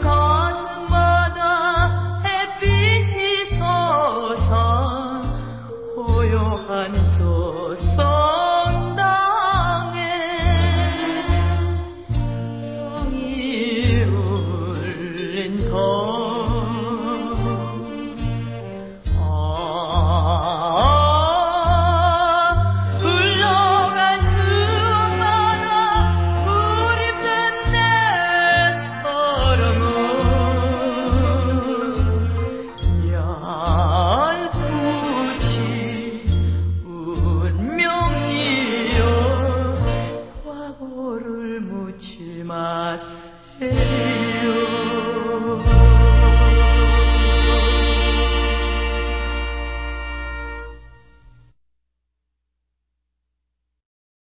call.